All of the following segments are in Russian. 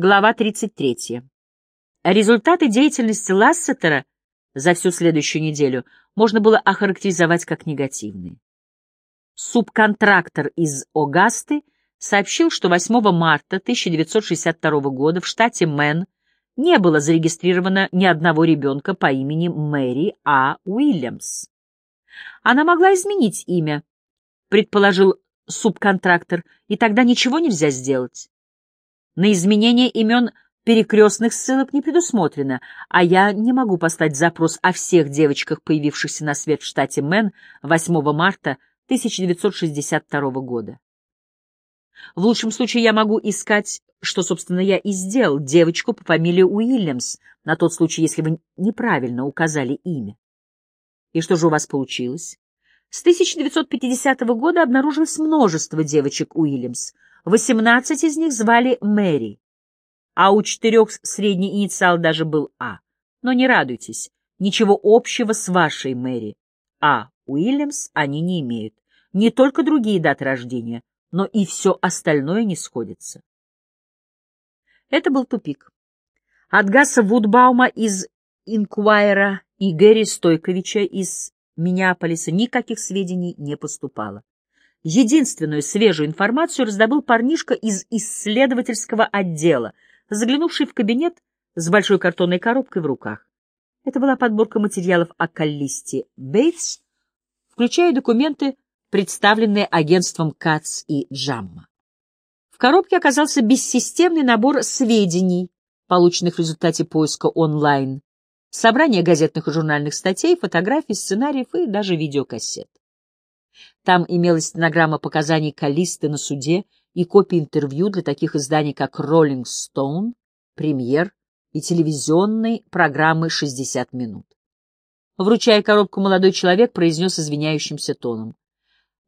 Глава 33. Результаты деятельности Лассетера за всю следующую неделю можно было охарактеризовать как негативные. Субконтрактор из Огасты сообщил, что 8 марта 1962 года в штате Мэн не было зарегистрировано ни одного ребенка по имени Мэри А. Уильямс. Она могла изменить имя, предположил субконтрактор, и тогда ничего нельзя сделать. На изменение имен перекрестных ссылок не предусмотрено, а я не могу послать запрос о всех девочках, появившихся на свет в штате Мэн 8 марта 1962 года. В лучшем случае я могу искать, что, собственно, я и сделал, девочку по фамилии Уильямс, на тот случай, если вы неправильно указали имя. И что же у вас получилось? С 1950 года обнаружилось множество девочек Уильямс — Восемнадцать из них звали Мэри, а у четырех средний инициал даже был А. Но не радуйтесь, ничего общего с вашей Мэри. А. Уильямс они не имеют. Не только другие даты рождения, но и все остальное не сходится. Это был тупик. От Гасса Вудбаума из Инквайра и Гэри Стойковича из Миннеаполиса никаких сведений не поступало. Единственную свежую информацию раздобыл парнишка из исследовательского отдела, заглянувший в кабинет с большой картонной коробкой в руках. Это была подборка материалов о Каллисте Бейтс, включая документы, представленные агентством КАЦ и Джамма. В коробке оказался бессистемный набор сведений, полученных в результате поиска онлайн, собрание газетных и журнальных статей, фотографий, сценариев и даже видеокассет. Там имелась стенограмма показаний Калисты на суде и копии интервью для таких изданий, как Rolling Stone, Премьер и телевизионной программы «60 минут». Вручая коробку, молодой человек произнес извиняющимся тоном.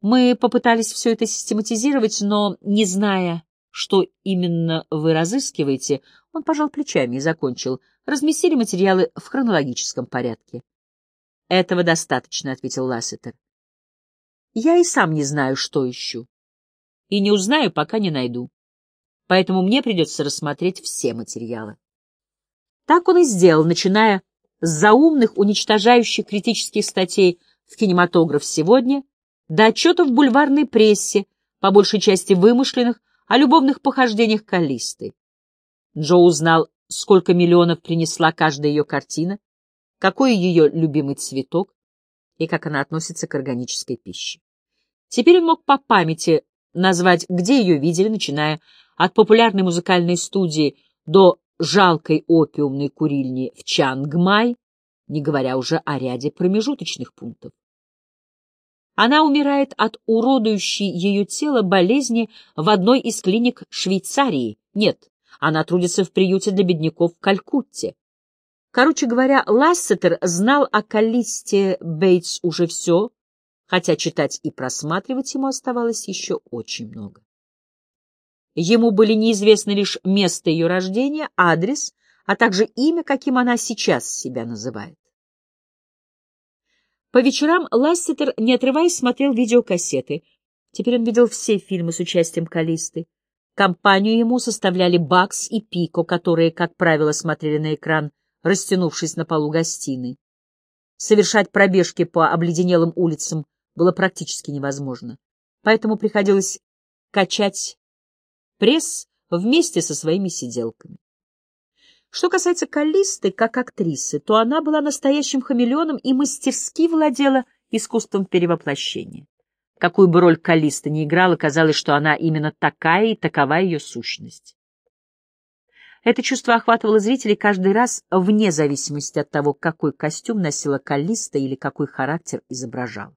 «Мы попытались все это систематизировать, но, не зная, что именно вы разыскиваете, он пожал плечами и закончил. Разместили материалы в хронологическом порядке. «Этого достаточно», — ответил Лассетер. Я и сам не знаю, что ищу. И не узнаю, пока не найду. Поэтому мне придется рассмотреть все материалы. Так он и сделал, начиная с заумных, уничтожающих критических статей в кинематограф сегодня до отчетов в бульварной прессе, по большей части вымышленных, о любовных похождениях Калисты. Джо узнал, сколько миллионов принесла каждая ее картина, какой ее любимый цветок, и как она относится к органической пище. Теперь он мог по памяти назвать, где ее видели, начиная от популярной музыкальной студии до жалкой опиумной курильни в Чангмай, не говоря уже о ряде промежуточных пунктов. Она умирает от уродующей ее тело болезни в одной из клиник Швейцарии. Нет, она трудится в приюте для бедняков в Калькутте. Короче говоря, Лассетер знал о Каллисте Бейтс уже все, хотя читать и просматривать ему оставалось еще очень много. Ему были неизвестны лишь место ее рождения, адрес, а также имя, каким она сейчас себя называет. По вечерам Лассетер, не отрываясь, смотрел видеокассеты. Теперь он видел все фильмы с участием Калисты. Компанию ему составляли Бакс и Пико, которые, как правило, смотрели на экран растянувшись на полу гостиной. Совершать пробежки по обледенелым улицам было практически невозможно, поэтому приходилось качать пресс вместе со своими сиделками. Что касается Калисты как актрисы, то она была настоящим хамелеоном и мастерски владела искусством перевоплощения. Какую бы роль Калиста ни играла, казалось, что она именно такая и такова ее сущность. Это чувство охватывало зрителей каждый раз вне зависимости от того, какой костюм носила Калиста или какой характер изображал.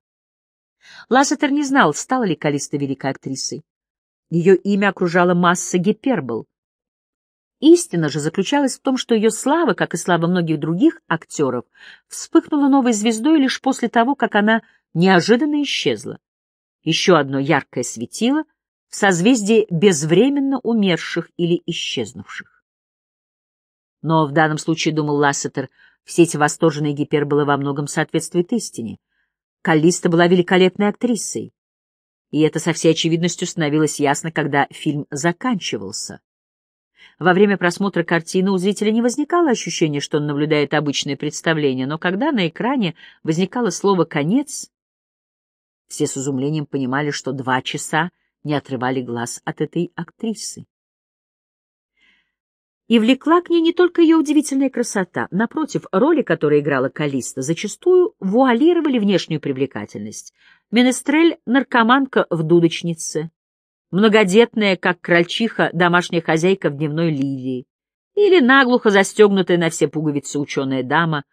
Лассетер не знал, стала ли Калиста великой актрисой. Ее имя окружала масса гипербол. Истина же заключалась в том, что ее слава, как и слава многих других актеров, вспыхнула новой звездой лишь после того, как она неожиданно исчезла. Еще одно яркое светило в созвездии безвременно умерших или исчезнувших. Но в данном случае, думал Лассетер, все эти восторженные гиперболы во многом соответствуют истине. Каллиста была великолепной актрисой. И это со всей очевидностью становилось ясно, когда фильм заканчивался. Во время просмотра картины у зрителя не возникало ощущения, что он наблюдает обычное представление, но когда на экране возникало слово «конец», все с изумлением понимали, что два часа не отрывали глаз от этой актрисы. И влекла к ней не только ее удивительная красота. Напротив, роли, которые играла Калиста, зачастую вуалировали внешнюю привлекательность. Менестрель — наркоманка в дудочнице, многодетная, как крольчиха, домашняя хозяйка в дневной лилии, или наглухо застегнутая на все пуговицы ученая дама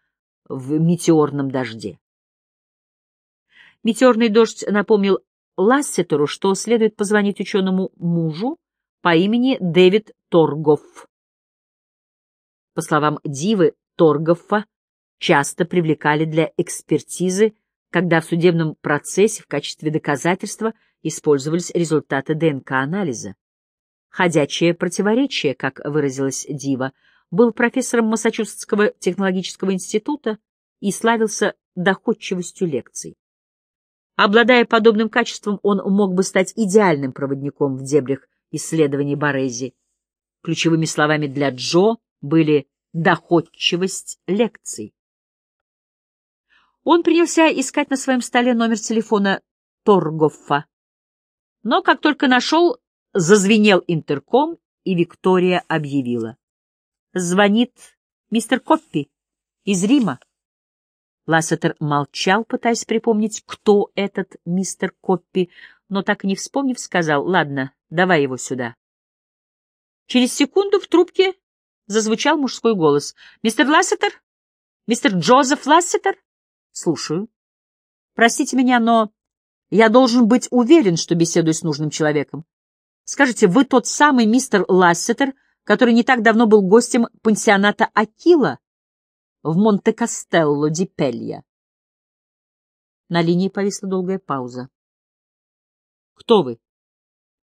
в метеорном дожде. Метеорный дождь напомнил Лассетеру, что следует позвонить ученому мужу по имени Дэвид Торгофф. По словам Дивы, Торгоффа часто привлекали для экспертизы, когда в судебном процессе в качестве доказательства использовались результаты ДНК-анализа. Ходячее противоречие, как выразилась Дива, был профессором Массачусетского технологического института и славился доходчивостью лекций. Обладая подобным качеством, он мог бы стать идеальным проводником в дебрях исследований Борези. Ключевыми словами для Джо были доходчивость лекций. Он принялся искать на своем столе номер телефона Торгоффа. Но как только нашел, зазвенел интерком, и Виктория объявила. «Звонит мистер Коппи из Рима». Лассетер молчал, пытаясь припомнить, кто этот мистер Коппи, но так и не вспомнив, сказал, «Ладно, давай его сюда». Через секунду в трубке зазвучал мужской голос. «Мистер Лассетер? Мистер Джозеф Лассетер?» «Слушаю». «Простите меня, но я должен быть уверен, что беседую с нужным человеком. Скажите, вы тот самый мистер Лассетер, который не так давно был гостем пансионата Акила в Монте-Кастелло ди Пелья?» На линии повисла долгая пауза. «Кто вы?» —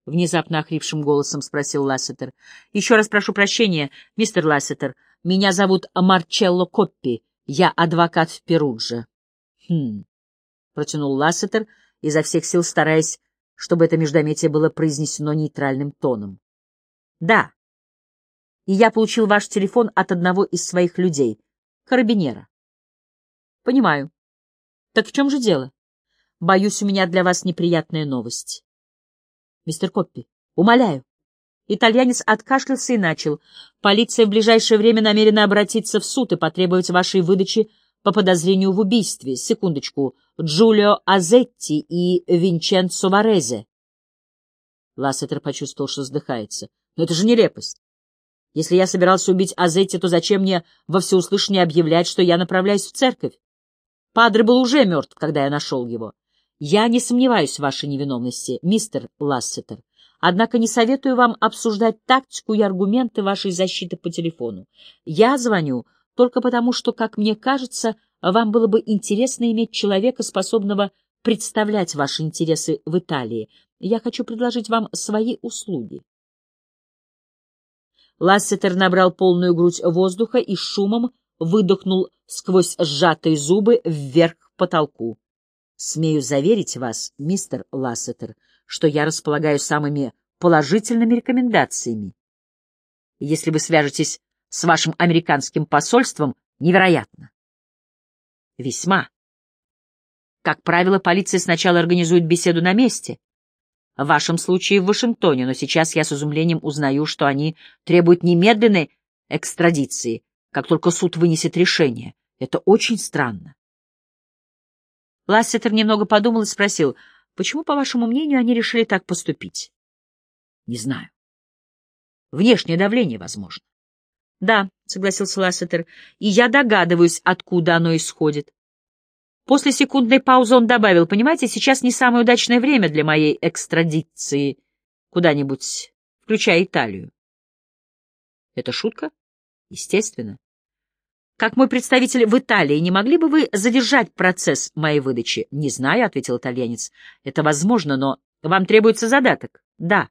внезапно охрипшим голосом спросил Лассетер. — Еще раз прошу прощения, мистер Лассетер. Меня зовут Марчелло Коппи. Я адвокат в Перудже. — Хм, — протянул Лассетер, изо всех сил стараясь, чтобы это междометие было произнесено нейтральным тоном. — Да. И я получил ваш телефон от одного из своих людей, карабинера. — Понимаю. Так в чем же дело? Боюсь, у меня для вас неприятная новость. Мистер Коппи, умоляю. Итальянец откашлялся и начал. Полиция в ближайшее время намерена обратиться в суд и потребовать вашей выдачи по подозрению в убийстве. Секундочку. Джулио Азетти и Винченцо Варезе. Лассетер почувствовал, что вздыхается. Но это же нелепость. Если я собирался убить Азетти, то зачем мне во всеуслышание объявлять, что я направляюсь в церковь? Падре был уже мертв, когда я нашел его. Я не сомневаюсь в вашей невиновности, мистер Лассетер, однако не советую вам обсуждать тактику и аргументы вашей защиты по телефону. Я звоню только потому, что, как мне кажется, вам было бы интересно иметь человека, способного представлять ваши интересы в Италии. Я хочу предложить вам свои услуги. Лассетер набрал полную грудь воздуха и шумом выдохнул сквозь сжатые зубы вверх к потолку. Смею заверить вас, мистер Лассетер, что я располагаю самыми положительными рекомендациями. Если вы свяжетесь с вашим американским посольством, невероятно. Весьма. Как правило, полиция сначала организует беседу на месте. В вашем случае в Вашингтоне, но сейчас я с изумлением узнаю, что они требуют немедленной экстрадиции, как только суд вынесет решение. Это очень странно. Лассетер немного подумал и спросил, почему, по вашему мнению, они решили так поступить? Не знаю. Внешнее давление, возможно. Да, согласился Лассетер, и я догадываюсь, откуда оно исходит. После секундной паузы он добавил, понимаете, сейчас не самое удачное время для моей экстрадиции куда-нибудь, включая Италию. Это шутка? Естественно. Как мой представитель в Италии, не могли бы вы задержать процесс моей выдачи? Не знаю, — ответил итальянец. Это возможно, но вам требуется задаток. Да.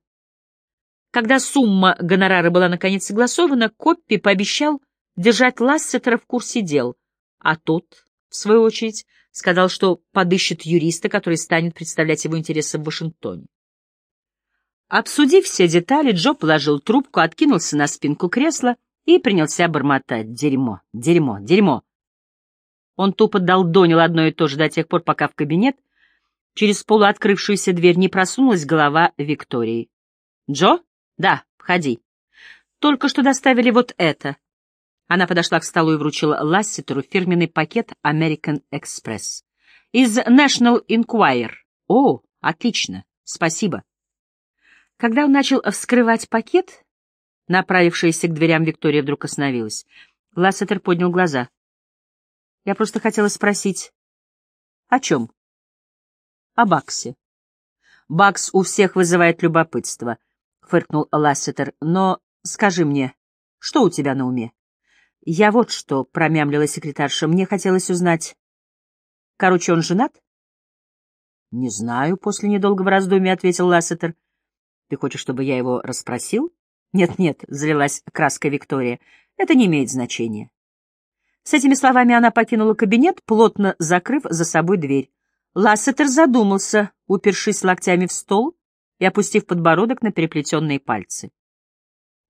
Когда сумма гонорара была наконец согласована, Коппи пообещал держать Лассетера в курсе дел, а тот, в свою очередь, сказал, что подыщет юриста, который станет представлять его интересы в Вашингтоне. Обсудив все детали, Джо положил трубку, откинулся на спинку кресла и принялся бормотать. Дерьмо, дерьмо, дерьмо. Он тупо долдонил одно и то же до тех пор, пока в кабинет через полуоткрывшуюся дверь не просунулась голова Виктории. «Джо? Да, входи. Только что доставили вот это». Она подошла к столу и вручила Ласситеру фирменный пакет American Express. «Из National Enquirer. О, отлично, спасибо». Когда он начал вскрывать пакет, направившаяся к дверям Виктория вдруг остановилась. Лассетер поднял глаза. «Я просто хотела спросить, о чем?» «О Баксе». «Бакс у всех вызывает любопытство», — фыркнул Лассетер. «Но скажи мне, что у тебя на уме?» «Я вот что», — промямлила секретарша, — «мне хотелось узнать...» «Короче, он женат?» «Не знаю», — после недолгого раздумья ответил Лассетер. Ты хочешь, чтобы я его расспросил? Нет-нет, залилась краской Виктория. Это не имеет значения. С этими словами она покинула кабинет, плотно закрыв за собой дверь. Лассетер задумался, упершись локтями в стол и опустив подбородок на переплетенные пальцы.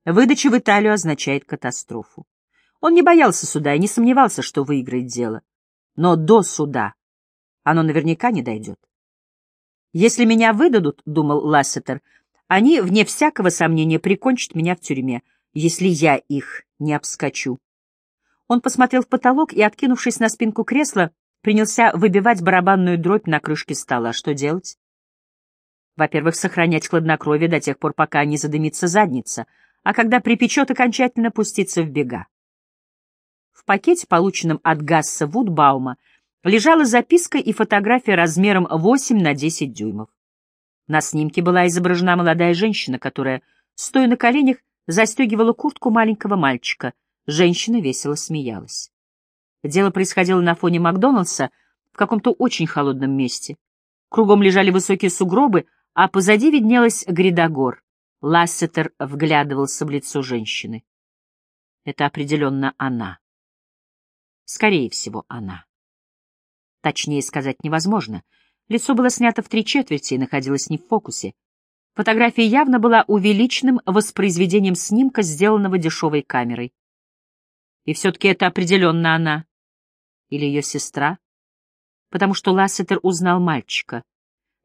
Выдача в Италию означает катастрофу. Он не боялся суда и не сомневался, что выиграет дело. Но до суда оно наверняка не дойдет. «Если меня выдадут, — думал Лассетер, они, вне всякого сомнения, прикончат меня в тюрьме, если я их не обскочу. Он посмотрел в потолок и, откинувшись на спинку кресла, принялся выбивать барабанную дробь на крышке стола. Что делать? Во-первых, сохранять хладнокровие до тех пор, пока не задымится задница, а когда припечет, окончательно пуститься в бега. В пакете, полученном от Гасса Вудбаума, лежала записка и фотография размером 8 на 10 дюймов. На снимке была изображена молодая женщина, которая, стоя на коленях, застегивала куртку маленького мальчика. Женщина весело смеялась. Дело происходило на фоне Макдоналдса в каком-то очень холодном месте. Кругом лежали высокие сугробы, а позади виднелась гряда гор. Лассетер вглядывался в лицо женщины. Это определенно она. Скорее всего, она. Точнее сказать невозможно — Лицо было снято в три четверти и находилось не в фокусе. Фотография явно была увеличенным воспроизведением снимка, сделанного дешевой камерой. И все-таки это определенно она. Или ее сестра. Потому что Лассетер узнал мальчика.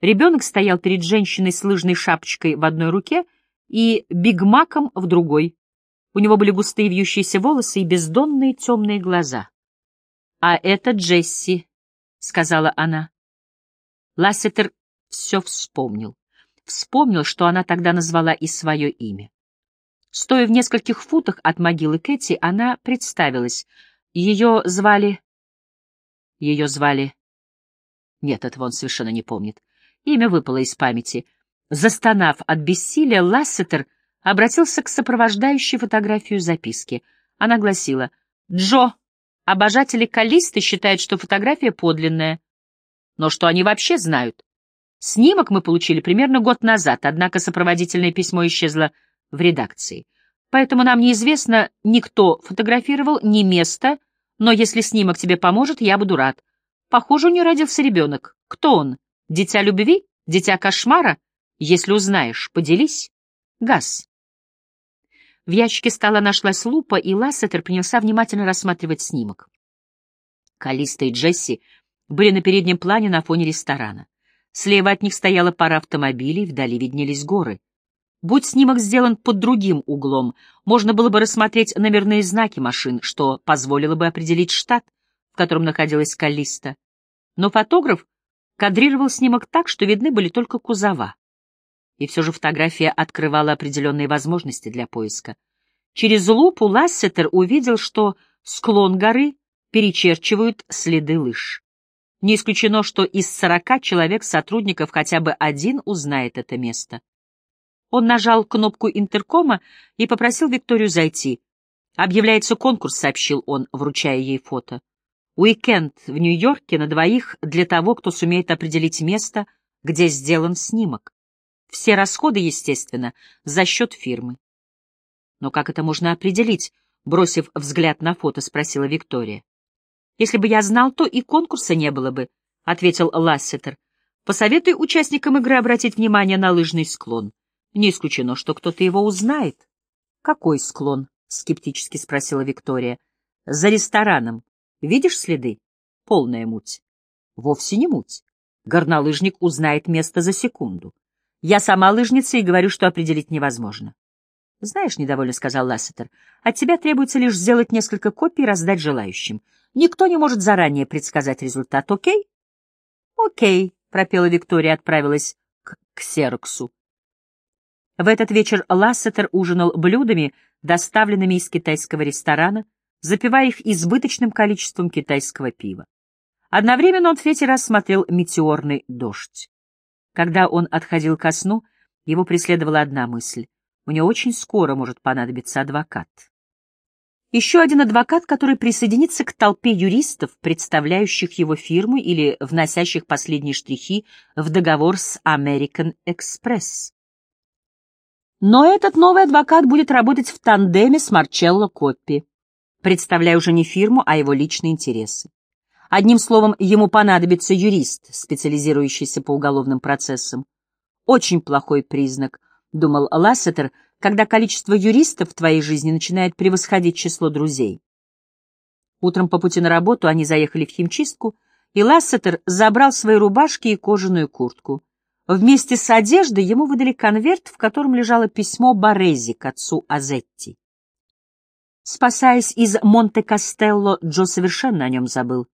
Ребенок стоял перед женщиной с лыжной шапочкой в одной руке и бигмаком в другой. У него были густые вьющиеся волосы и бездонные темные глаза. «А это Джесси», — сказала она. Лассетер все вспомнил. Вспомнил, что она тогда назвала и свое имя. Стоя в нескольких футах от могилы Кэти, она представилась. Ее звали... Ее звали... Нет, этого он совершенно не помнит. Имя выпало из памяти. Застонав от бессилия, Лассетер обратился к сопровождающей фотографию записки. Она гласила «Джо, обожатели Калисты считают, что фотография подлинная. Но что они вообще знают? Снимок мы получили примерно год назад, однако сопроводительное письмо исчезло в редакции. Поэтому нам неизвестно ни кто фотографировал, ни место, но если снимок тебе поможет, я буду рад. Похоже, у нее родился ребенок. Кто он? Дитя любви? Дитя кошмара? Если узнаешь, поделись. Газ. В ящике стола нашлась лупа, и Лассетер принялся внимательно рассматривать снимок. Калиста и Джесси были на переднем плане на фоне ресторана. Слева от них стояла пара автомобилей, вдали виднелись горы. Будь снимок сделан под другим углом, можно было бы рассмотреть номерные знаки машин, что позволило бы определить штат, в котором находилась Каллиста. Но фотограф кадрировал снимок так, что видны были только кузова. И все же фотография открывала определенные возможности для поиска. Через лупу Лассетер увидел, что склон горы перечерчивают следы лыж. Не исключено, что из сорока человек сотрудников хотя бы один узнает это место. Он нажал кнопку интеркома и попросил Викторию зайти. «Объявляется конкурс», — сообщил он, вручая ей фото. «Уикенд в Нью-Йорке на двоих для того, кто сумеет определить место, где сделан снимок. Все расходы, естественно, за счет фирмы». «Но как это можно определить?» — бросив взгляд на фото, спросила Виктория. Если бы я знал, то и конкурса не было бы, — ответил Лассетер. Посоветуй участникам игры обратить внимание на лыжный склон. Не исключено, что кто-то его узнает. Какой склон? скептически спросила Виктория. За рестораном. Видишь следы? Полная муть. Вовсе не муть. Горнолыжник узнает место за секунду. Я сама лыжница и говорю, что определить невозможно. Знаешь, — недовольно сказал Лассетер, — от тебя требуется лишь сделать несколько копий и раздать желающим. Никто не может заранее предсказать результат, окей? Окей, — пропела Виктория и отправилась к ксероксу. В этот вечер Лассетер ужинал блюдами, доставленными из китайского ресторана, запивая их избыточным количеством китайского пива. Одновременно он в третий раз смотрел «Метеорный дождь». Когда он отходил ко сну, его преследовала одна мысль. Мне очень скоро может понадобиться адвокат. Еще один адвокат, который присоединится к толпе юристов, представляющих его фирму или вносящих последние штрихи в договор с American Express. Но этот новый адвокат будет работать в тандеме с Марчелло Коппи, представляя уже не фирму, а его личные интересы. Одним словом, ему понадобится юрист, специализирующийся по уголовным процессам. Очень плохой признак, думал Лассетер, когда количество юристов в твоей жизни начинает превосходить число друзей. Утром по пути на работу они заехали в химчистку, и Лассетер забрал свои рубашки и кожаную куртку. Вместе с одеждой ему выдали конверт, в котором лежало письмо Борези к отцу Азетти. Спасаясь из Монте-Кастелло, Джо совершенно о нем забыл.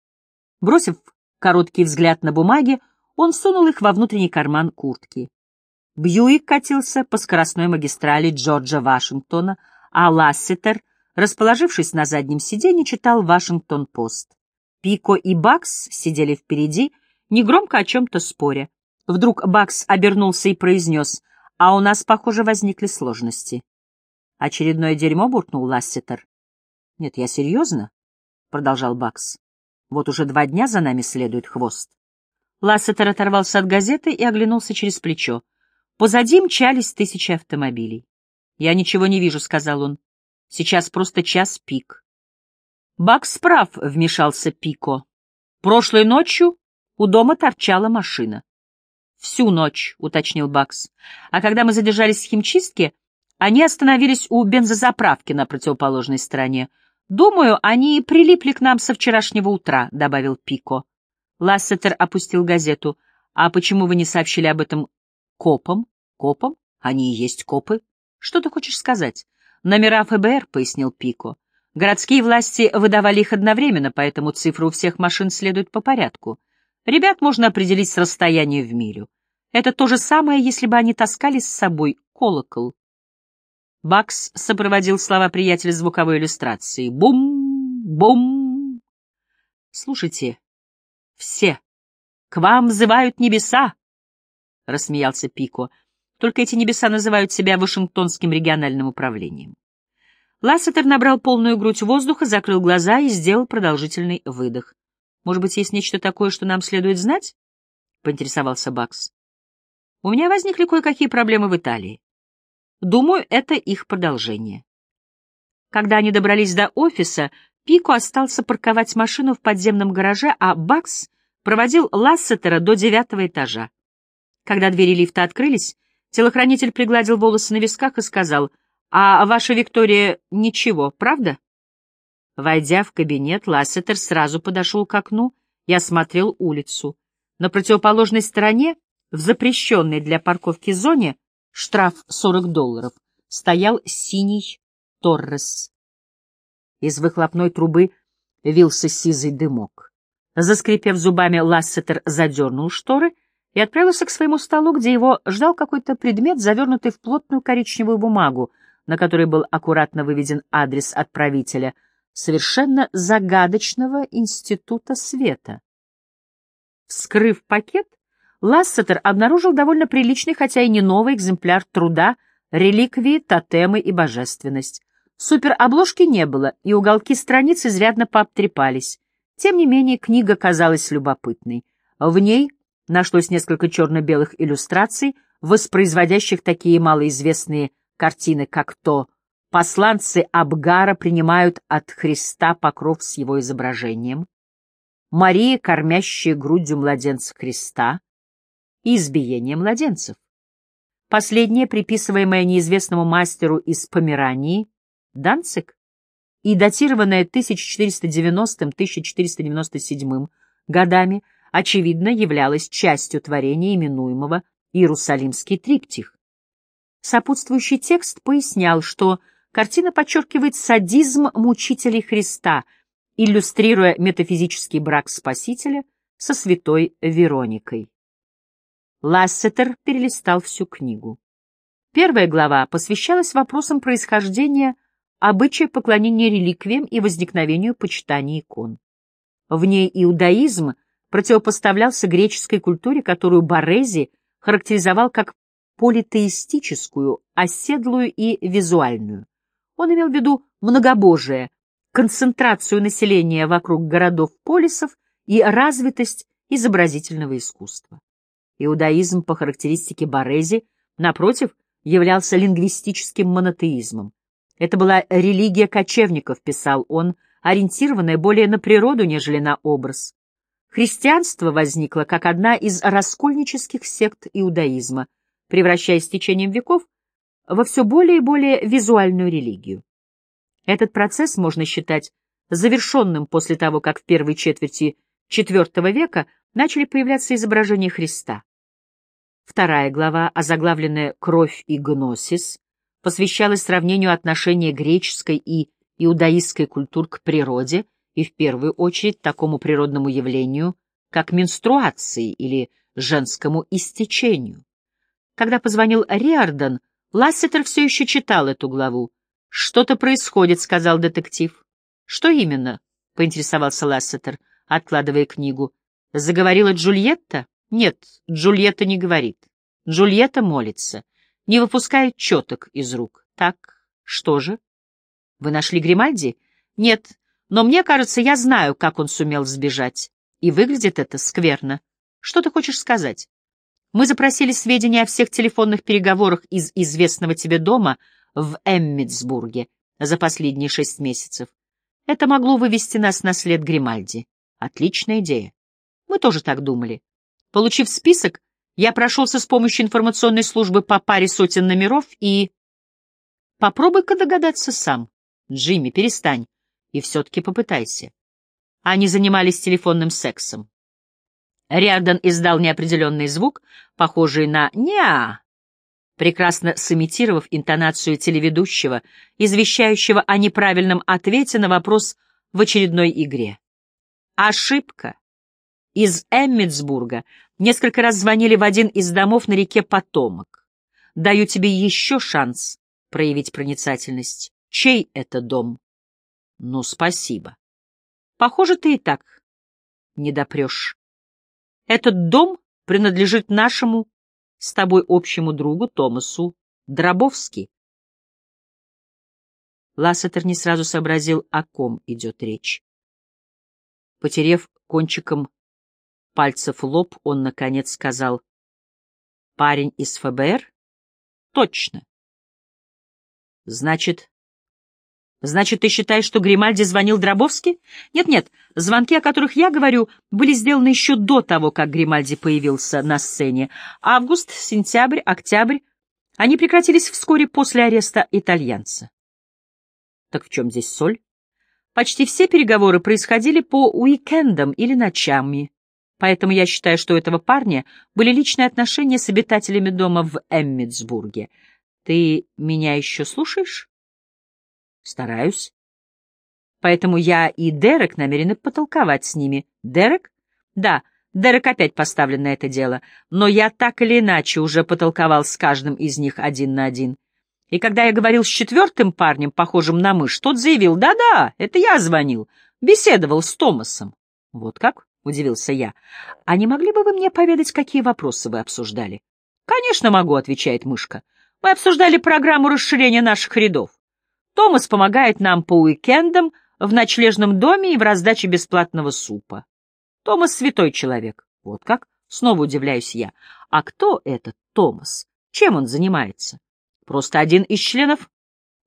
Бросив короткий взгляд на бумаги, он сунул их во внутренний карман куртки. Бьюик катился по скоростной магистрали Джорджа Вашингтона, а Лассетер, расположившись на заднем сиденье, читал «Вашингтон-Пост». Пико и Бакс сидели впереди, негромко о чем-то споря. Вдруг Бакс обернулся и произнес, а у нас, похоже, возникли сложности. Очередное дерьмо буркнул Лассетер. Нет, я серьезно, продолжал Бакс. Вот уже два дня за нами следует хвост. Лассетер оторвался от газеты и оглянулся через плечо. Позади мчались тысячи автомобилей. «Я ничего не вижу», — сказал он. «Сейчас просто час пик». «Бакс прав», — вмешался Пико. «Прошлой ночью у дома торчала машина. «Всю ночь», — уточнил Бакс. «А когда мы задержались в химчистке, они остановились у бензозаправки на противоположной стороне. Думаю, они прилипли к нам со вчерашнего утра», — добавил Пико. Лассетер опустил газету. «А почему вы не сообщили об этом копам?» «Копам? Они и есть копы. Что ты хочешь сказать?» «Номера ФБР», — пояснил Пико. «Городские власти выдавали их одновременно, поэтому цифры у всех машин следуют по порядку». Ребят можно определить с расстояния в милю. Это то же самое, если бы они таскали с собой колокол. Бакс сопроводил слова приятеля звуковой иллюстрацией. Бум! Бум! Слушайте, все, к вам взывают небеса! — рассмеялся Пико. Только эти небеса называют себя Вашингтонским региональным управлением. Лассетер набрал полную грудь воздуха, закрыл глаза и сделал продолжительный выдох. Может быть, есть нечто такое, что нам следует знать? — поинтересовался Бакс. — У меня возникли кое-какие проблемы в Италии. Думаю, это их продолжение. Когда они добрались до офиса, Пико остался парковать машину в подземном гараже, а Бакс проводил Лассетера до девятого этажа. Когда двери лифта открылись, телохранитель пригладил волосы на висках и сказал, «А ваша Виктория ничего, правда?» Войдя в кабинет, Лассетер сразу подошел к окну и осмотрел улицу. На противоположной стороне, в запрещенной для парковки зоне, штраф 40 долларов, стоял синий Торрес. Из выхлопной трубы вился сизый дымок. Заскрипев зубами, Лассетер задернул шторы и отправился к своему столу, где его ждал какой-то предмет, завернутый в плотную коричневую бумагу, на которой был аккуратно выведен адрес отправителя — совершенно загадочного института света. Вскрыв пакет, Лассетер обнаружил довольно приличный, хотя и не новый экземпляр труда «Реликвии, тотемы и божественность». Суперобложки не было, и уголки страниц изрядно пообтрепались. Тем не менее, книга казалась любопытной. В ней нашлось несколько черно-белых иллюстраций, воспроизводящих такие малоизвестные картины, как то Посланцы Абгара принимают от Христа покров с его изображением. Мария, кормящая грудью младенца Христа, и избиение младенцев. Последнее, приписываемое неизвестному мастеру из Померании, Данцик, и датированное 1490-1497 годами, очевидно, являлось частью творения, именуемого Иерусалимский триптих. Сопутствующий текст пояснял, что картина подчеркивает садизм мучителей Христа, иллюстрируя метафизический брак Спасителя со святой Вероникой. Лассетер перелистал всю книгу. Первая глава посвящалась вопросам происхождения обычая поклонения реликвиям и возникновению почитания икон. В ней иудаизм противопоставлялся греческой культуре, которую Борези характеризовал как политеистическую, оседлую и визуальную. Он имел в виду многобожие, концентрацию населения вокруг городов-полисов и развитость изобразительного искусства. Иудаизм по характеристике Борези, напротив, являлся лингвистическим монотеизмом. Это была религия кочевников, писал он, ориентированная более на природу, нежели на образ. Христианство возникло как одна из раскольнических сект иудаизма, превращаясь с течением веков во все более и более визуальную религию. Этот процесс можно считать завершенным после того, как в первой четверти IV века начали появляться изображения Христа. Вторая глава, озаглавленная «Кровь и гносис», посвящалась сравнению отношения греческой и иудаистской культур к природе и, в первую очередь, такому природному явлению, как менструации или женскому истечению. Когда позвонил Риордан, Лассетер все еще читал эту главу. «Что-то происходит», — сказал детектив. «Что именно?» — поинтересовался Лассетер, откладывая книгу. «Заговорила Джульетта?» «Нет, Джульетта не говорит. Джульетта молится, не выпускает четок из рук. Так, что же? Вы нашли Гримальди? Нет, но мне кажется, я знаю, как он сумел сбежать. И выглядит это скверно. Что ты хочешь сказать? Мы запросили сведения о всех телефонных переговорах из известного тебе дома в Эммитсбурге за последние шесть месяцев. Это могло вывести нас на след Гримальди. Отличная идея. Мы тоже так думали. Получив список, я прошелся с помощью информационной службы по паре сотен номеров и... Попробуй-ка догадаться сам. Джимми, перестань. И все-таки попытайся. Они занимались телефонным сексом. Риордан издал неопределенный звук, похожий на «ня», прекрасно сымитировав интонацию телеведущего, извещающего о неправильном ответе на вопрос в очередной игре. Ошибка. Из Эммитсбурга Несколько раз звонили в один из домов на реке Потомок. Даю тебе еще шанс проявить проницательность. Чей это дом? Ну, спасибо. Похоже, ты и так не допрешь. Этот дом принадлежит нашему с тобой общему другу Томасу Дробовски. Лассетер не сразу сообразил, о ком идет речь. Потерев кончиком пальцев лоб, он, наконец, сказал. «Парень из ФБР? Точно. Значит... Значит, ты считаешь, что Гримальди звонил Дробовски? Нет-нет, звонки, о которых я говорю, были сделаны еще до того, как Гримальди появился на сцене. Август, сентябрь, октябрь. Они прекратились вскоре после ареста итальянца. Так в чем здесь соль? Почти все переговоры происходили по уикендам или ночами. Поэтому я считаю, что у этого парня были личные отношения с обитателями дома в Эммитсбурге. Ты меня еще слушаешь? Стараюсь. Поэтому я и Дерек намерены потолковать с ними. Дерек? Да, Дерек опять поставлен на это дело. Но я так или иначе уже потолковал с каждым из них один на один. И когда я говорил с четвертым парнем, похожим на мышь, тот заявил, да-да, это я звонил, беседовал с Томасом. Вот как? — удивился я. — А не могли бы вы мне поведать, какие вопросы вы обсуждали? — Конечно могу, — отвечает мышка. — Мы обсуждали программу расширения наших рядов. Томас помогает нам по уикендам в ночлежном доме и в раздаче бесплатного супа. Томас — святой человек. Вот как? Снова удивляюсь я. А кто этот Томас? Чем он занимается? Просто один из членов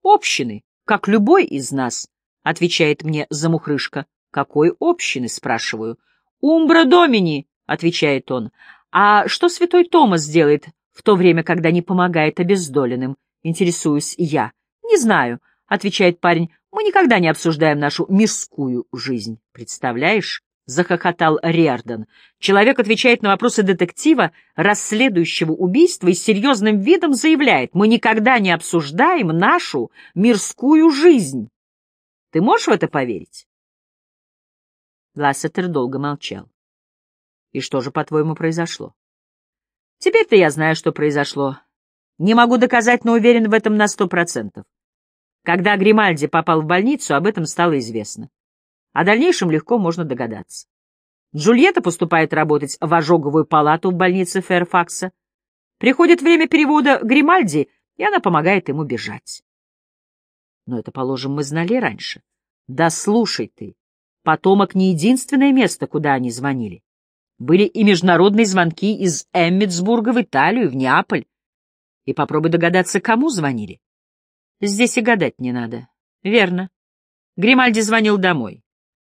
общины, как любой из нас, — отвечает мне замухрышка. Какой общины, спрашиваю. — «Умбра домини», — отвечает он. «А что святой Томас делает в то время, когда не помогает обездоленным? Интересуюсь я. Не знаю, — отвечает парень, — мы никогда не обсуждаем нашу мирскую жизнь. Представляешь? — захохотал Риордан. Человек отвечает на вопросы детектива, расследующего убийство, и с серьезным видом заявляет, мы никогда не обсуждаем нашу мирскую жизнь. Ты можешь в это поверить? Лассетер долго молчал. И что же, по-твоему, произошло? Теперь-то я знаю, что произошло. Не могу доказать, но уверен в этом на сто процентов. Когда Гримальди попал в больницу, об этом стало известно. О дальнейшем легко можно догадаться. Джульетта поступает работать в ожоговую палату в больнице Фэрфакса. Приходит время перевода Гримальди, и она помогает ему бежать. Но это, положим, мы знали раньше. Да слушай ты, потомок не единственное место, куда они звонили. Были и международные звонки из Эммитсбурга в Италию, в Неаполь. И попробуй догадаться, кому звонили. Здесь и гадать не надо. Верно. Гримальди звонил домой.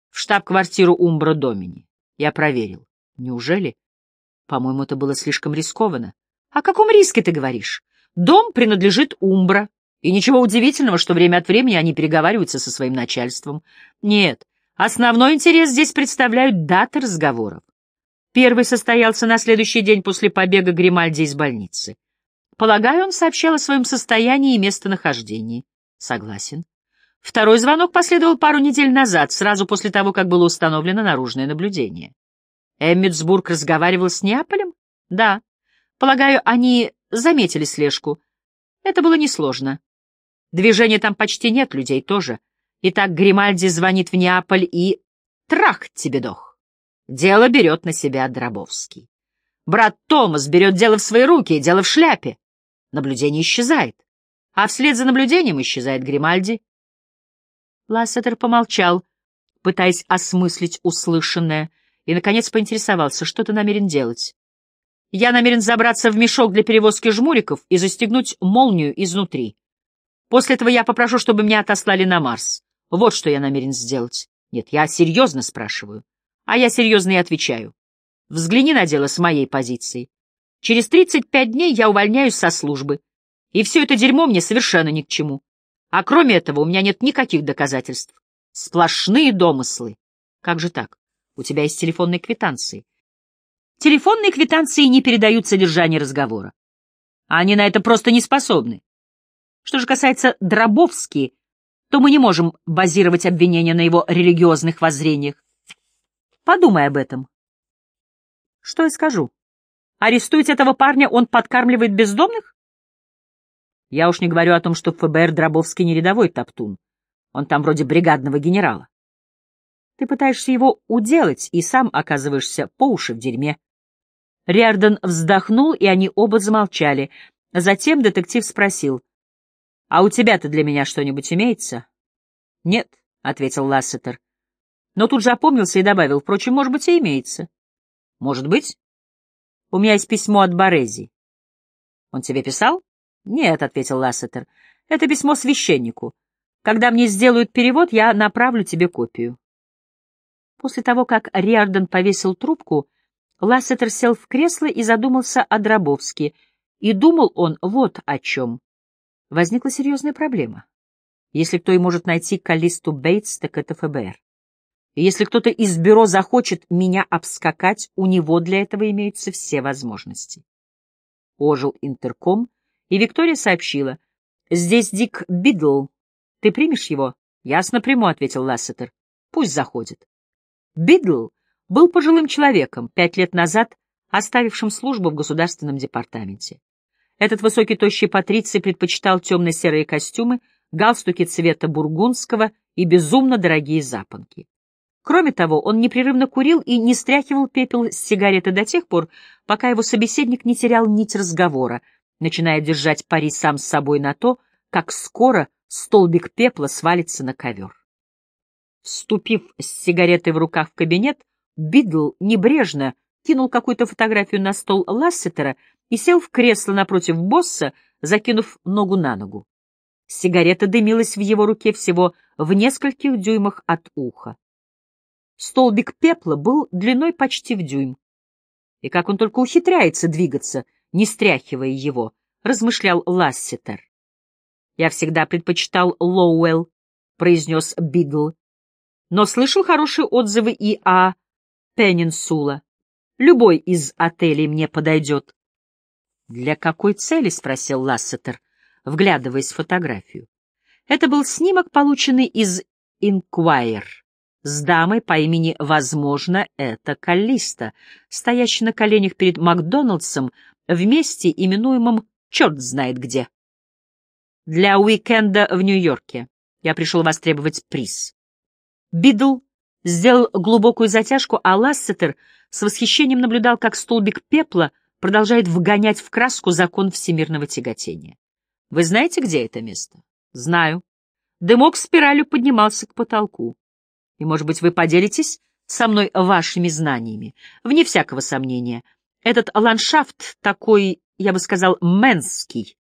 В штаб-квартиру Умбро Домини. Я проверил. Неужели? По-моему, это было слишком рискованно. О каком риске ты говоришь? Дом принадлежит Умбро. И ничего удивительного, что время от времени они переговариваются со своим начальством. Нет, основной интерес здесь представляют даты разговоров. Первый состоялся на следующий день после побега Гримальди из больницы. Полагаю, он сообщал о своем состоянии и местонахождении. Согласен. Второй звонок последовал пару недель назад, сразу после того, как было установлено наружное наблюдение. Эммитсбург разговаривал с Неаполем? Да. Полагаю, они заметили слежку. Это было несложно. Движения там почти нет, людей тоже. Итак, Гримальди звонит в Неаполь и... Трах тебе дох. Дело берет на себя Дробовский. Брат Томас берет дело в свои руки, дело в шляпе. Наблюдение исчезает. А вслед за наблюдением исчезает Гримальди. Лассетер помолчал, пытаясь осмыслить услышанное, и, наконец, поинтересовался, что ты намерен делать. Я намерен забраться в мешок для перевозки жмуриков и застегнуть молнию изнутри. После этого я попрошу, чтобы меня отослали на Марс. Вот что я намерен сделать. Нет, я серьезно спрашиваю. А я серьезно и отвечаю. Взгляни на дело с моей позиции. Через 35 дней я увольняюсь со службы. И все это дерьмо мне совершенно ни к чему. А кроме этого у меня нет никаких доказательств. Сплошные домыслы. Как же так? У тебя есть телефонные квитанции. Телефонные квитанции не передают содержание разговора. Они на это просто не способны. Что же касается Дробовски, то мы не можем базировать обвинения на его религиозных воззрениях. Подумай об этом. Что я скажу? Арестуйте этого парня, он подкармливает бездомных? Я уж не говорю о том, что в ФБР Дробовский не рядовой топтун. Он там вроде бригадного генерала. Ты пытаешься его уделать и сам оказываешься по уши в дерьме. Риарден вздохнул, и они оба замолчали. Затем детектив спросил, «А у тебя-то для меня что-нибудь имеется?» «Нет», — ответил Лассетер но тут же опомнился и добавил, впрочем, может быть, и имеется. Может быть. У меня есть письмо от Борези. Он тебе писал? Нет, — ответил Лассетер. Это письмо священнику. Когда мне сделают перевод, я направлю тебе копию. После того, как Риарден повесил трубку, Лассетер сел в кресло и задумался о Дробовске. И думал он вот о чем. Возникла серьезная проблема. Если кто и может найти Калисту Бейтс, так это ФБР. Если кто-то из бюро захочет меня обскакать, у него для этого имеются все возможности. Ожил интерком, и Виктория сообщила. «Здесь Дик Бидл. Ты примешь его?» «Ясно приму», — ответил Лассетер. «Пусть заходит». Бидл был пожилым человеком, пять лет назад оставившим службу в государственном департаменте. Этот высокий тощий патриций предпочитал темно-серые костюмы, галстуки цвета бургундского и безумно дорогие запонки. Кроме того, он непрерывно курил и не стряхивал пепел с сигареты до тех пор, пока его собеседник не терял нить разговора, начиная держать пари сам с собой на то, как скоро столбик пепла свалится на ковер. Вступив с сигаретой в руках в кабинет, Бидл небрежно кинул какую-то фотографию на стол Лассетера и сел в кресло напротив босса, закинув ногу на ногу. Сигарета дымилась в его руке всего в нескольких дюймах от уха. Столбик пепла был длиной почти в дюйм. И как он только ухитряется двигаться, не стряхивая его, размышлял Ласситер. «Я всегда предпочитал Лоуэлл», — произнес Бидл, «но слышал хорошие отзывы и о Пеннинсула. Любой из отелей мне подойдет». «Для какой цели?» — спросил Лассетер, вглядываясь в фотографию. Это был снимок, полученный из «Инквайр» с дамой по имени, возможно, это Каллиста, стоящей на коленях перед Макдоналдсом в месте, именуемом черт знает где. Для уикенда в Нью-Йорке я пришел востребовать приз. Бидл сделал глубокую затяжку, а Лассетер с восхищением наблюдал, как столбик пепла продолжает вгонять в краску закон всемирного тяготения. Вы знаете, где это место? Знаю. Дымок спиралью поднимался к потолку. И, может быть, вы поделитесь со мной вашими знаниями? Вне всякого сомнения. Этот ландшафт такой, я бы сказал, мэнский.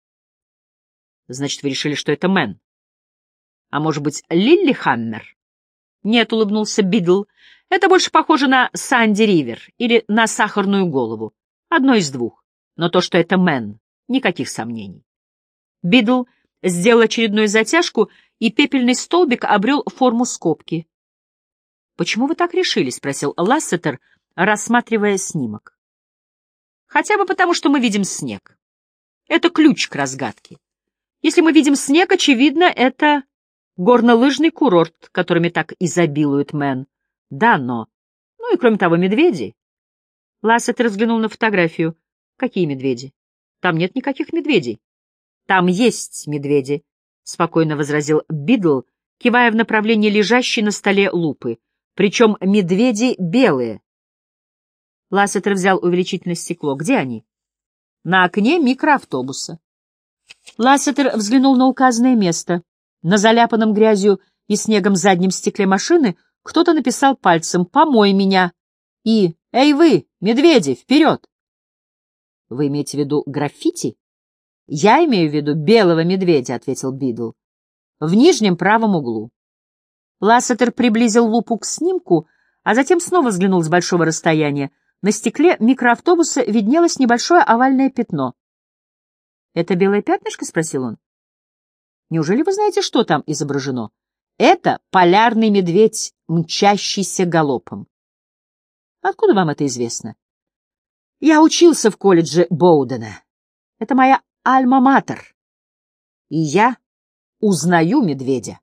Значит, вы решили, что это Мэн? А может быть, Лиллихаммер? Нет, улыбнулся Бидл. Это больше похоже на Санди Ривер или на Сахарную голову. Одно из двух. Но то, что это Мэн, никаких сомнений. Бидл сделал очередную затяжку, и пепельный столбик обрел форму скобки. «Почему вы так решили?» — спросил Лассетер, рассматривая снимок. «Хотя бы потому, что мы видим снег. Это ключ к разгадке. Если мы видим снег, очевидно, это горнолыжный курорт, которыми так изобилует Мэн. Да, но... Ну и кроме того, медведи. Лассетер взглянул на фотографию. Какие медведи? Там нет никаких медведей. Там есть медведи, — спокойно возразил Бидл, кивая в направлении лежащей на столе лупы. Причем медведи белые. Лассетер взял увеличительное стекло. Где они? На окне микроавтобуса. Лассетер взглянул на указанное место. На заляпанном грязью и снегом заднем стекле машины кто-то написал пальцем «Помой меня» и «Эй вы, медведи, вперед!» «Вы имеете в виду граффити?» «Я имею в виду белого медведя», — ответил Бидл. «В нижнем правом углу». Лассетер приблизил лупу к снимку, а затем снова взглянул с большого расстояния. На стекле микроавтобуса виднелось небольшое овальное пятно. «Это белое пятнышко?» — спросил он. «Неужели вы знаете, что там изображено?» «Это полярный медведь, мчащийся галопом». «Откуда вам это известно?» «Я учился в колледже Боудена. Это моя альма-матер. И я узнаю медведя».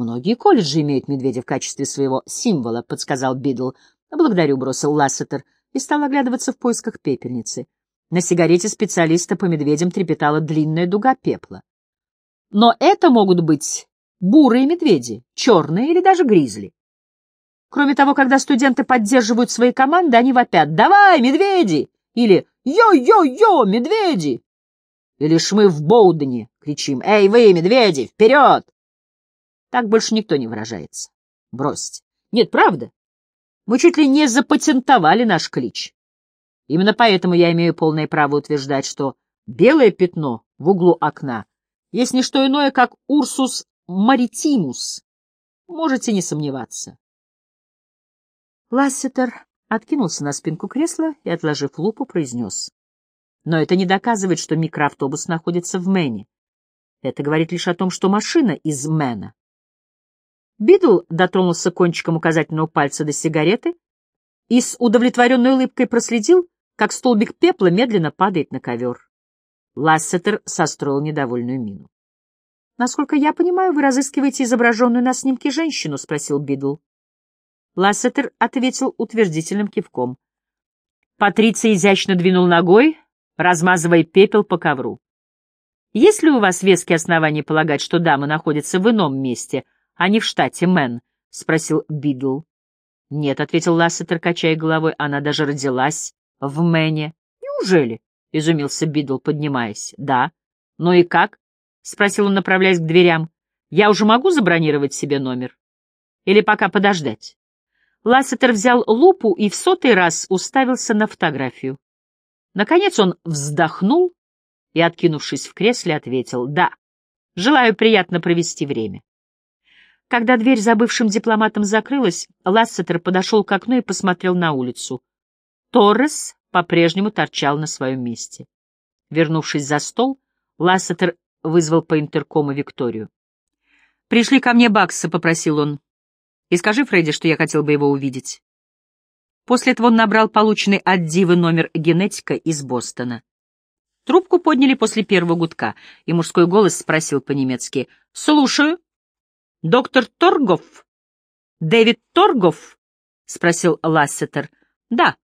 «Многие колледжи имеют медведя в качестве своего символа», — подсказал Бидл. «Благодарю», — бросил Лассетер и стал оглядываться в поисках пепельницы. На сигарете специалиста по медведям трепетала длинная дуга пепла. Но это могут быть бурые медведи, черные или даже гризли. Кроме того, когда студенты поддерживают свои команды, они вопят «Давай, медведи!» или «Йо-йо-йо, медведи!» Или ж мы в Боудене кричим «Эй вы, медведи, вперед!» Так больше никто не выражается. Бросьте. Нет, правда. Мы чуть ли не запатентовали наш клич. Именно поэтому я имею полное право утверждать, что белое пятно в углу окна есть не что иное, как Ursus maritimus. Можете не сомневаться. Лассетер откинулся на спинку кресла и, отложив лупу, произнес. Но это не доказывает, что микроавтобус находится в Мэне. Это говорит лишь о том, что машина из Мэна. Бидл дотронулся кончиком указательного пальца до сигареты и с удовлетворенной улыбкой проследил, как столбик пепла медленно падает на ковер. Лассетер состроил недовольную мину. — Насколько я понимаю, вы разыскиваете изображенную на снимке женщину? — спросил Бидл. Лассетер ответил утвердительным кивком. Патриций изящно двинул ногой, размазывая пепел по ковру. — Есть ли у вас веские основания полагать, что дама находится в ином месте, а не в штате Мэн? — спросил Бидл. — Нет, — ответил Лассетер, качая головой, — она даже родилась в Мэне. Неужели? — изумился Бидл, поднимаясь. — Да. — Ну и как? — спросил он, направляясь к дверям. — Я уже могу забронировать себе номер? Или пока подождать? Лассетер взял лупу и в сотый раз уставился на фотографию. Наконец он вздохнул и, откинувшись в кресле, ответил «Да, желаю приятно провести время». Когда дверь за бывшим дипломатом закрылась, Лассетер подошел к окну и посмотрел на улицу. Торрес по-прежнему торчал на своем месте. Вернувшись за стол, Лассетер вызвал по интеркому Викторию. «Пришли ко мне Бакса», — попросил он. «И скажи Фредди, что я хотел бы его увидеть». После этого он набрал полученный от Дивы номер генетика из Бостона. Трубку подняли после первого гудка, и мужской голос спросил по-немецки. «Слушаю. Доктор Торгов? Дэвид Торгов?» — спросил Лассетер. «Да».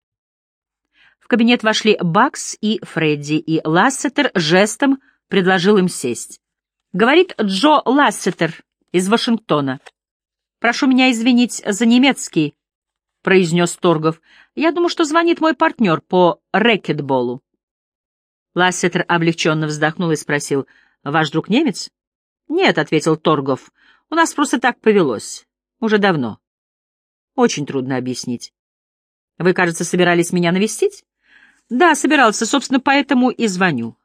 В кабинет вошли Бакс и Фредди, и Лассетер жестом предложил им сесть. Говорит Джо Лассетер из Вашингтона. «Прошу меня извинить за немецкий», — произнес Торгов. «Я думаю, что звонит мой партнер по рэкетболу». Лассетер облегченно вздохнул и спросил, «Ваш друг немец?» «Нет», — ответил Торгов, — «у нас просто так повелось. Уже давно». «Очень трудно объяснить». «Вы, кажется, собирались меня навестить?» «Да, собирался, собственно, поэтому и звоню.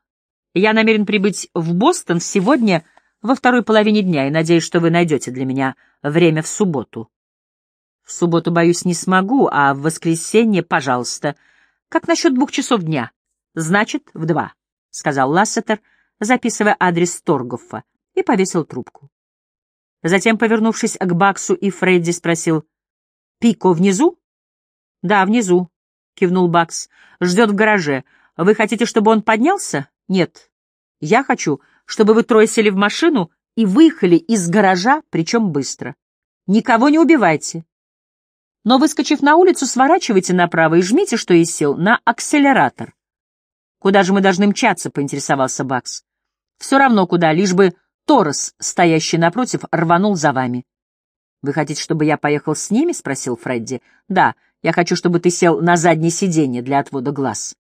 Я намерен прибыть в Бостон сегодня во второй половине дня и надеюсь, что вы найдете для меня время в субботу». «В субботу, боюсь, не смогу, а в воскресенье, пожалуйста. Как насчет двух часов дня?» Значит, в два, — сказал Лассетер, записывая адрес Торгоффа, и повесил трубку. Затем, повернувшись к Баксу и Фредди, спросил, «Пико внизу?» «Да, внизу», — кивнул Бакс. «Ждет в гараже. Вы хотите, чтобы он поднялся?» «Нет. Я хочу, чтобы вы трое сели в машину и выехали из гаража, причем быстро. Никого не убивайте. Но, выскочив на улицу, сворачивайте направо и жмите, что есть сил, на акселератор. «Куда же мы должны мчаться?» — поинтересовался Бакс. «Все равно куда, лишь бы Торос, стоящий напротив, рванул за вами». «Вы хотите, чтобы я поехал с ними?» — спросил Фредди. «Да, я хочу, чтобы ты сел на заднее сиденье для отвода глаз».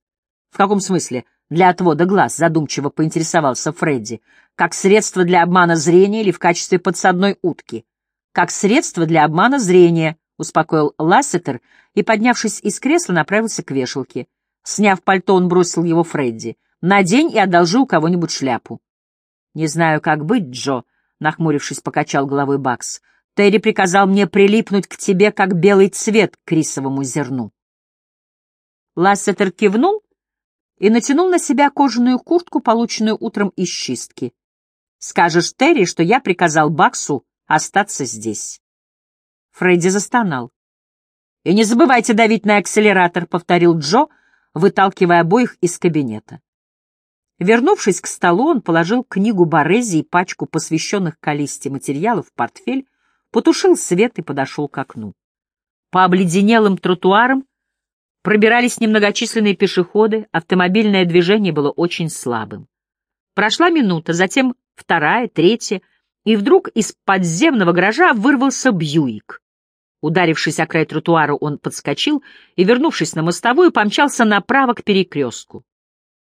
«В каком смысле?» «Для отвода глаз», — задумчиво поинтересовался Фредди. «Как средство для обмана зрения или в качестве подсадной утки?» «Как средство для обмана зрения», — успокоил Лассетер и, поднявшись из кресла, направился к вешалке. Сняв пальто, он бросил его Фредди. «Надень и одолжи у кого-нибудь шляпу». «Не знаю, как быть, Джо», — нахмурившись, покачал головой Бакс. «Терри приказал мне прилипнуть к тебе, как белый цвет к рисовому зерну». Лассетер кивнул и натянул на себя кожаную куртку, полученную утром из чистки. «Скажешь Терри, что я приказал Баксу остаться здесь». Фредди застонал. «И не забывайте давить на акселератор», — повторил Джо, — выталкивая обоих из кабинета. Вернувшись к столу, он положил книгу Борези и пачку посвященных Калисте материалов в портфель, потушил свет и подошел к окну. По обледенелым тротуарам пробирались немногочисленные пешеходы, автомобильное движение было очень слабым. Прошла минута, затем вторая, третья, и вдруг из подземного гаража вырвался Бьюик. Ударившись о край тротуара, он подскочил и, вернувшись на мостовую, помчался направо к перекрестку.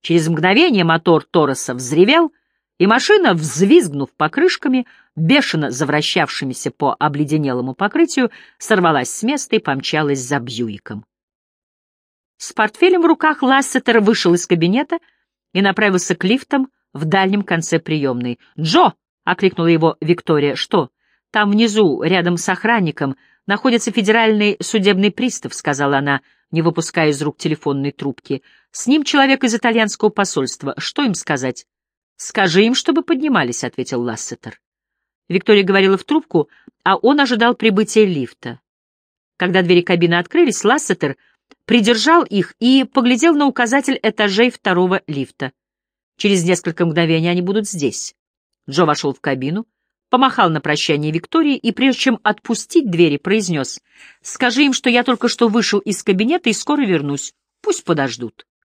Через мгновение мотор Тороса взревел, и машина, взвизгнув покрышками, бешено завращавшимися по обледенелому покрытию, сорвалась с места и помчалась за Бьюиком. С портфелем в руках Лассетер вышел из кабинета и направился к лифтам в дальнем конце приемной. «Джо!» — окликнула его Виктория. «Что?» «Там внизу, рядом с охранником, находится федеральный судебный пристав», — сказала она, не выпуская из рук телефонной трубки. «С ним человек из итальянского посольства. Что им сказать?» «Скажи им, чтобы поднимались», — ответил Лассетер. Виктория говорила в трубку, а он ожидал прибытия лифта. Когда двери кабины открылись, Лассетер придержал их и поглядел на указатель этажей второго лифта. Через несколько мгновений они будут здесь. Джо вошел в кабину, помахал на прощание Виктории и, прежде чем отпустить двери, произнес «Скажи им, что я только что вышел из кабинета и скоро вернусь. Пусть подождут».